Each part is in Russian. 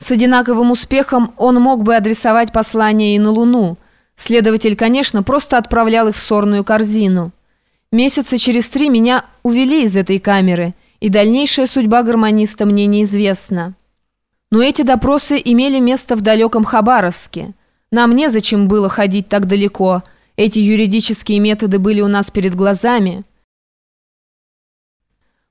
С одинаковым успехом он мог бы адресовать послания и на Луну. Следователь, конечно, просто отправлял их в сорную корзину. Месяца через три меня увели из этой камеры, и дальнейшая судьба гармониста мне неизвестна. Но эти допросы имели место в далеком Хабаровске. Нам незачем было ходить так далеко. Эти юридические методы были у нас перед глазами.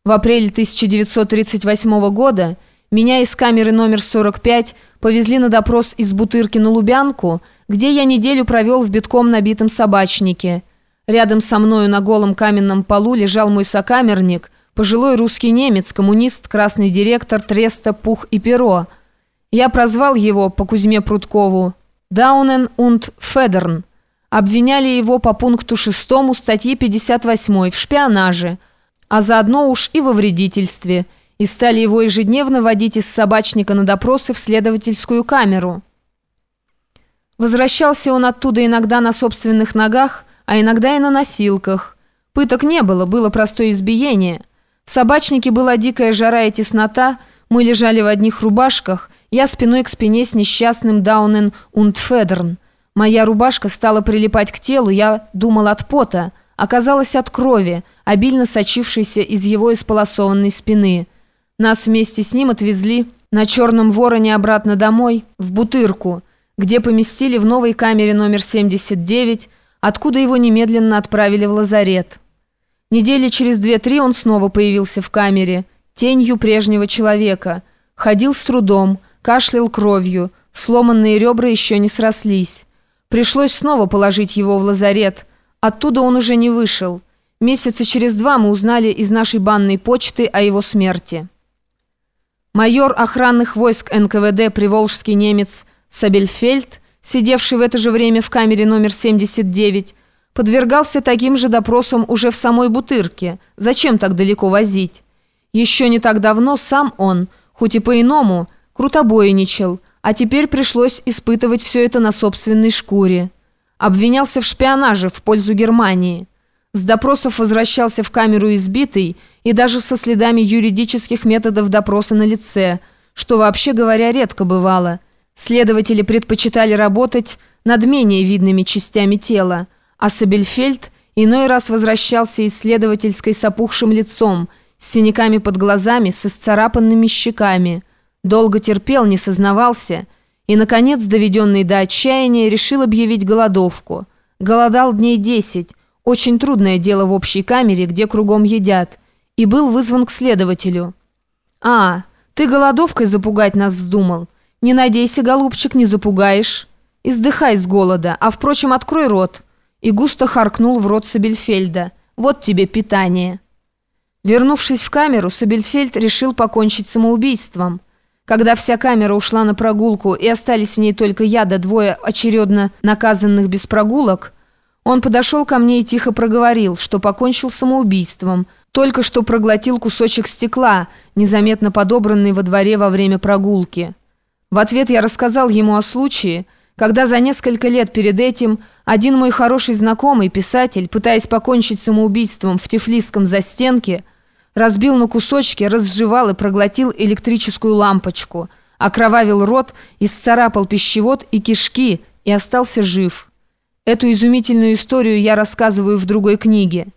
В апреле 1938 года меня из камеры номер 45 повезли на допрос из Бутырки на Лубянку, где я неделю провел в битком набитом собачнике. Рядом со мною на голом каменном полу лежал мой сокамерник, пожилой русский немец, коммунист, красный директор Треста Пух и Перо. Я прозвал его по Кузьме Прудкову «Даунен und Федерн». Обвиняли его по пункту 6 статьи 58 в шпионаже, а заодно уж и во вредительстве – и стали его ежедневно водить из собачника на допросы в следовательскую камеру. Возвращался он оттуда иногда на собственных ногах, а иногда и на носилках. Пыток не было, было простое избиение. В собачнике была дикая жара и теснота, мы лежали в одних рубашках, я спиной к спине с несчастным Даунен und Федерн. Моя рубашка стала прилипать к телу, я думал от пота, оказалось от крови, обильно сочившейся из его исполосованной спины. Нас вместе с ним отвезли на черном вороне обратно домой, в Бутырку, где поместили в новой камере номер 79, откуда его немедленно отправили в лазарет. Недели через две-три он снова появился в камере, тенью прежнего человека, ходил с трудом, кашлял кровью, сломанные ребра еще не срослись. Пришлось снова положить его в лазарет, оттуда он уже не вышел. Месяца через два мы узнали из нашей банной почты о его смерти. Майор охранных войск НКВД приволжский немец Сабельфельд, сидевший в это же время в камере номер 79, подвергался таким же допросам уже в самой Бутырке. Зачем так далеко возить? Еще не так давно сам он, хоть и по-иному, крутобойничал, а теперь пришлось испытывать все это на собственной шкуре. Обвинялся в шпионаже в пользу Германии. С допросов возвращался в камеру избитый и даже со следами юридических методов допроса на лице, что вообще говоря редко бывало. Следователи предпочитали работать над менее видными частями тела, а Сабельфельд иной раз возвращался исследовательской с опухшим лицом, с синяками под глазами, со сцарапанными щеками. Долго терпел, не сознавался и, наконец, доведенный до отчаяния, решил объявить голодовку. Голодал дней десять, очень трудное дело в общей камере, где кругом едят. И был вызван к следователю. «А, ты голодовкой запугать нас вздумал? Не надейся, голубчик, не запугаешь. Издыхай с голода, а, впрочем, открой рот». И густо харкнул в рот Сабельфельда. «Вот тебе питание». Вернувшись в камеру, Сабельфельд решил покончить самоубийством. Когда вся камера ушла на прогулку и остались в ней только я да двое очередно наказанных без прогулок – он подошел ко мне и тихо проговорил, что покончил самоубийством, только что проглотил кусочек стекла, незаметно подобранный во дворе во время прогулки. В ответ я рассказал ему о случае, когда за несколько лет перед этим один мой хороший знакомый, писатель, пытаясь покончить самоубийством в тифлисском застенке, разбил на кусочки, разжевал и проглотил электрическую лампочку, окровавил рот, исцарапал пищевод и кишки и остался жив». Эту изумительную историю я рассказываю в другой книге.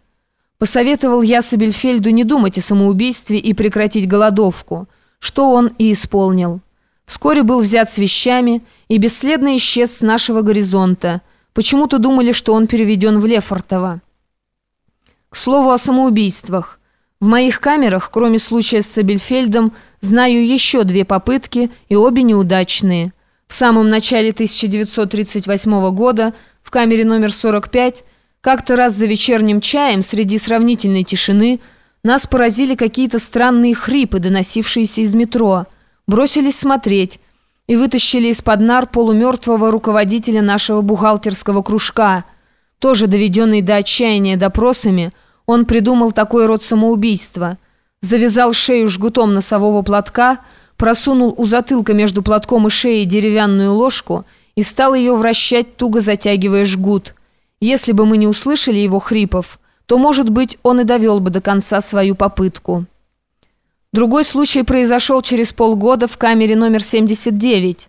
Посоветовал я Сабельфельду не думать о самоубийстве и прекратить голодовку, что он и исполнил. Вскоре был взят с вещами и бесследно исчез с нашего горизонта. Почему-то думали, что он переведен в Лефортово. К слову о самоубийствах. В моих камерах, кроме случая с Сабельфельдом, знаю еще две попытки, и обе неудачные – в самом начале 1938 года в камере номер 45 как-то раз за вечерним чаем среди сравнительной тишины нас поразили какие-то странные хрипы, доносившиеся из метро. Бросились смотреть и вытащили из-под нар полумертвого руководителя нашего бухгалтерского кружка. Тоже доведенный до отчаяния допросами, он придумал такой род самоубийства. Завязал шею жгутом носового платка – просунул у затылка между платком и шеей деревянную ложку и стал ее вращать, туго затягивая жгут. Если бы мы не услышали его хрипов, то, может быть, он и довел бы до конца свою попытку. Другой случай произошел через полгода в камере номер 79.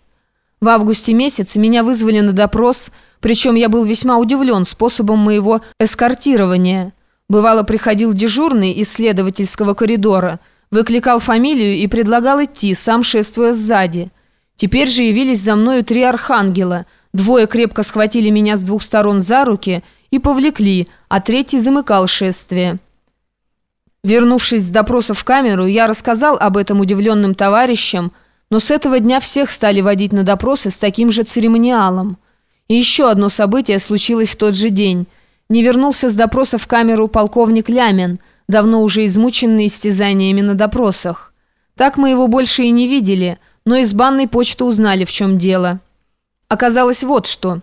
В августе месяце меня вызвали на допрос, причем я был весьма удивлен способом моего эскортирования. Бывало, приходил дежурный из следовательского коридора, выкликал фамилию и предлагал идти, сам шествуя сзади. Теперь же явились за мною три архангела. Двое крепко схватили меня с двух сторон за руки и повлекли, а третий замыкал шествие. Вернувшись с допроса в камеру, я рассказал об этом удивленным товарищам, но с этого дня всех стали водить на допросы с таким же церемониалом. И еще одно событие случилось в тот же день. Не вернулся с допроса в камеру полковник Лямин, давно уже измученный истязаниями на допросах. Так мы его больше и не видели, но из банной почты узнали, в чем дело. Оказалось вот что.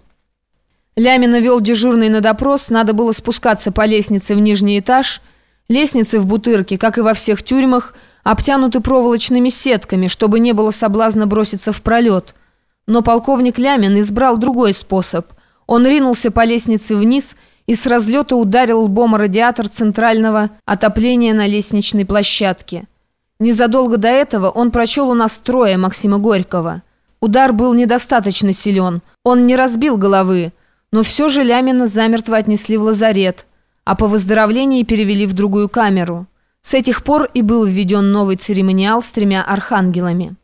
Лямина вел дежурный на допрос, надо было спускаться по лестнице в нижний этаж – Лестницы в Бутырке, как и во всех тюрьмах, обтянуты проволочными сетками, чтобы не было соблазна броситься в пролет. Но полковник Лямин избрал другой способ. Он ринулся по лестнице вниз и с разлета ударил лбом радиатор центрального отопления на лестничной площадке. Незадолго до этого он прочел у нас трое Максима Горького. Удар был недостаточно силен, он не разбил головы, но все же Лямина замертво отнесли в лазарет – а по выздоровлении перевели в другую камеру. С этих пор и был введен новый церемониал с тремя архангелами.